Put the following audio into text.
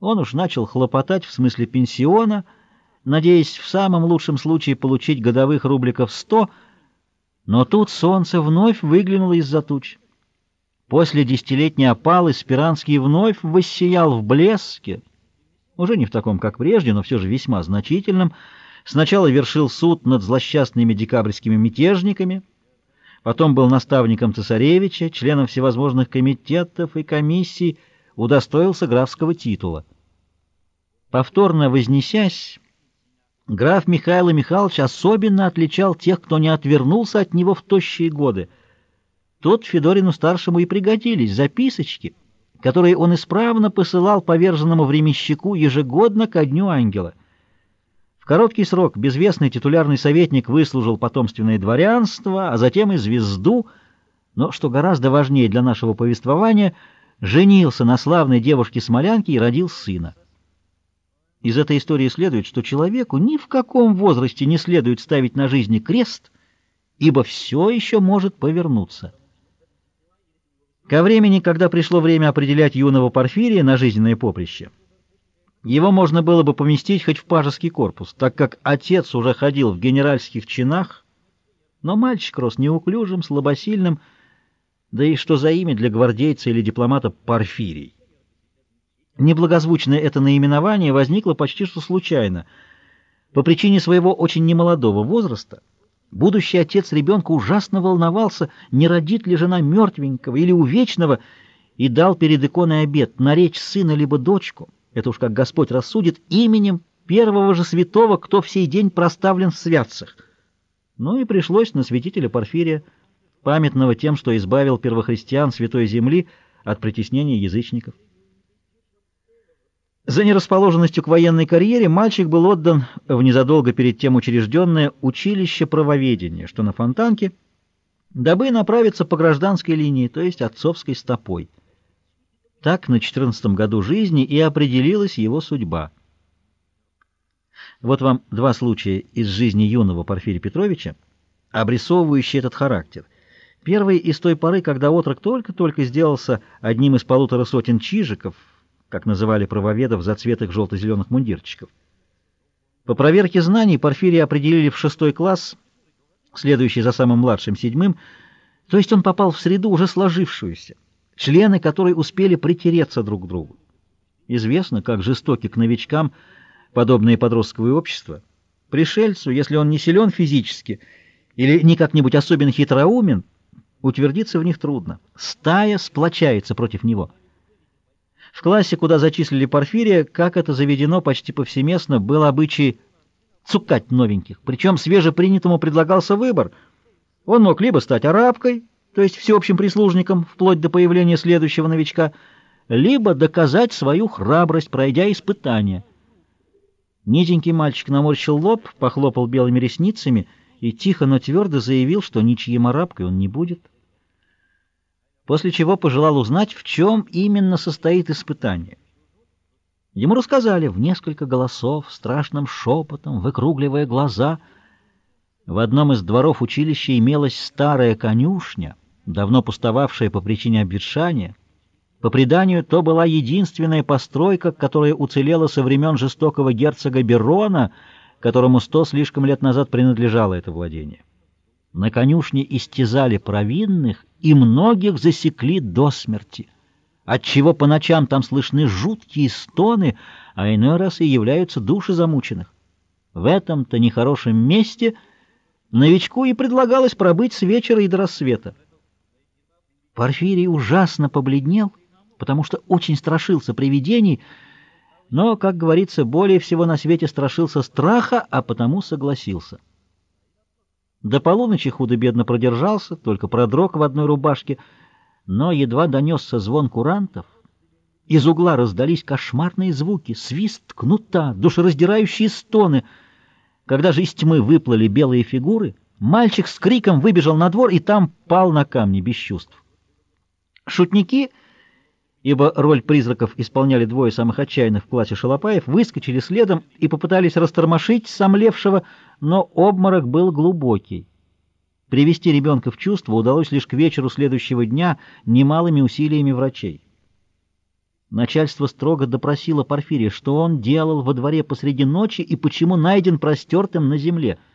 Он уж начал хлопотать в смысле пенсиона, надеясь в самом лучшем случае получить годовых рубликов сто, но тут солнце вновь выглянуло из-за туч. После десятилетней опалы Спиранский вновь воссиял в блеске, уже не в таком, как прежде, но все же весьма значительном. Сначала вершил суд над злосчастными декабрьскими мятежниками, потом был наставником цесаревича, членом всевозможных комитетов и комиссий, удостоился графского титула. Повторно вознесясь, граф Михаил Михайлович особенно отличал тех, кто не отвернулся от него в тощие годы. Тут Федорину-старшему и пригодились записочки, которые он исправно посылал поверженному временщику ежегодно ко дню ангела. В короткий срок безвестный титулярный советник выслужил потомственное дворянство, а затем и звезду, но, что гораздо важнее для нашего повествования, женился на славной девушке-смолянке и родил сына. Из этой истории следует, что человеку ни в каком возрасте не следует ставить на жизни крест, ибо все еще может повернуться. Ко времени, когда пришло время определять юного Порфирия на жизненное поприще, его можно было бы поместить хоть в пажеский корпус, так как отец уже ходил в генеральских чинах, но мальчик рос неуклюжим, слабосильным, да и что за имя для гвардейца или дипломата Порфирий. Неблагозвучное это наименование возникло почти что случайно. По причине своего очень немолодого возраста будущий отец ребенка ужасно волновался, не родит ли жена мертвенького или увечного, и дал перед иконой обет наречь сына либо дочку, это уж как Господь рассудит, именем первого же святого, кто в сей день проставлен в святцах. Ну и пришлось на святителя Порфирия, памятного тем, что избавил первохристиан Святой Земли от притеснения язычников. За нерасположенностью к военной карьере мальчик был отдан в незадолго перед тем учрежденное училище правоведения, что на Фонтанке, дабы направиться по гражданской линии, то есть отцовской стопой. Так на 14 году жизни и определилась его судьба. Вот вам два случая из жизни юного Порфирия Петровича, обрисовывающие этот характер. Первый из той поры, когда отрок только-только сделался одним из полутора сотен чижиков, как называли правоведов зацветых желто-зеленых мундирчиков. По проверке знаний Порфирия определили в шестой класс, следующий за самым младшим седьмым, то есть он попал в среду уже сложившуюся, члены которой успели притереться друг к другу. Известно, как жестоки к новичкам подобные подростковые общества. Пришельцу, если он не силен физически или не как-нибудь особенно хитроумен, утвердиться в них трудно. Стая сплочается против него. В классе, куда зачислили Порфирия, как это заведено почти повсеместно, был обычай цукать новеньких. Причем свежепринятому предлагался выбор. Он мог либо стать арабкой, то есть всеобщим прислужником, вплоть до появления следующего новичка, либо доказать свою храбрость, пройдя испытание. Низенький мальчик наморщил лоб, похлопал белыми ресницами и тихо, но твердо заявил, что ничьим арабкой он не будет после чего пожелал узнать, в чем именно состоит испытание. Ему рассказали в несколько голосов, страшным шепотом, выкругливая глаза. В одном из дворов училища имелась старая конюшня, давно пустовавшая по причине обветшания. По преданию, то была единственная постройка, которая уцелела со времен жестокого герцога Берона, которому сто слишком лет назад принадлежало это владение. На конюшне истязали провинных, и многих засекли до смерти, отчего по ночам там слышны жуткие стоны, а иной раз и являются души замученных. В этом-то нехорошем месте новичку и предлагалось пробыть с вечера и до рассвета. Порфирий ужасно побледнел, потому что очень страшился привидений, но, как говорится, более всего на свете страшился страха, а потому согласился. До полуночи худо-бедно продержался, только продрог в одной рубашке, но едва донесся звон курантов. Из угла раздались кошмарные звуки, свист кнута, душераздирающие стоны. Когда же из тьмы выплыли белые фигуры, мальчик с криком выбежал на двор и там пал на камни без чувств. Шутники, ибо роль призраков исполняли двое самых отчаянных в классе шалопаев, выскочили следом и попытались растормошить сомлевшего, но обморок был глубокий. Привести ребенка в чувство удалось лишь к вечеру следующего дня немалыми усилиями врачей. Начальство строго допросило Порфирия, что он делал во дворе посреди ночи и почему найден простертым на земле —